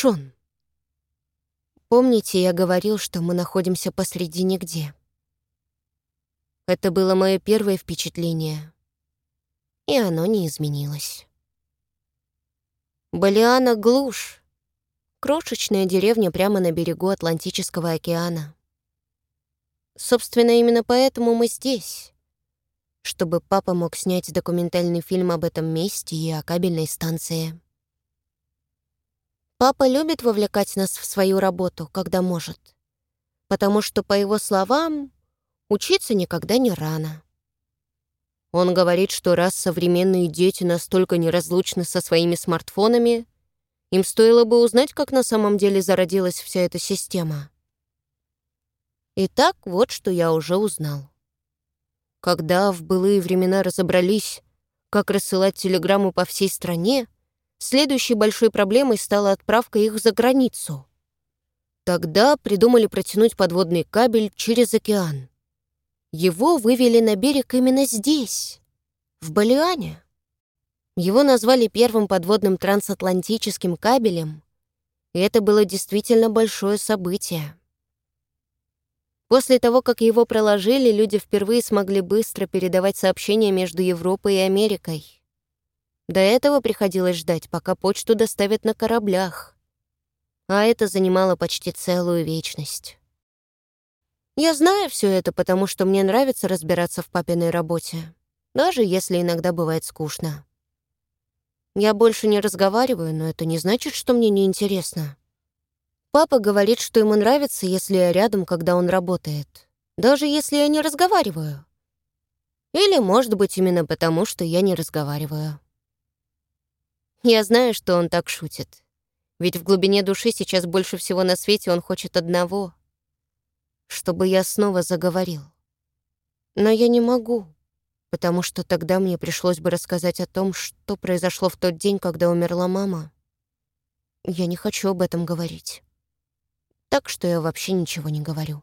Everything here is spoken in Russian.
Шон, помните, я говорил, что мы находимся посреди нигде? Это было мое первое впечатление, и оно не изменилось. Балиана — глушь, крошечная деревня прямо на берегу Атлантического океана. Собственно, именно поэтому мы здесь, чтобы папа мог снять документальный фильм об этом месте и о кабельной станции. Папа любит вовлекать нас в свою работу, когда может, потому что, по его словам, учиться никогда не рано. Он говорит, что раз современные дети настолько неразлучны со своими смартфонами, им стоило бы узнать, как на самом деле зародилась вся эта система. Итак, вот что я уже узнал. Когда в былые времена разобрались, как рассылать телеграмму по всей стране, следующей большой проблемой стала отправка их за границу. Тогда придумали протянуть подводный кабель через океан. Его вывели на берег именно здесь, в Балиане. Его назвали первым подводным трансатлантическим кабелем, и это было действительно большое событие. После того, как его проложили, люди впервые смогли быстро передавать сообщения между Европой и Америкой. До этого приходилось ждать, пока почту доставят на кораблях. А это занимало почти целую вечность. Я знаю все это, потому что мне нравится разбираться в папиной работе, даже если иногда бывает скучно. Я больше не разговариваю, но это не значит, что мне неинтересно. Папа говорит, что ему нравится, если я рядом, когда он работает. Даже если я не разговариваю. Или, может быть, именно потому, что я не разговариваю. Я знаю, что он так шутит. Ведь в глубине души сейчас больше всего на свете он хочет одного — чтобы я снова заговорил. Но я не могу, потому что тогда мне пришлось бы рассказать о том, что произошло в тот день, когда умерла мама. Я не хочу об этом говорить так что я вообще ничего не говорю.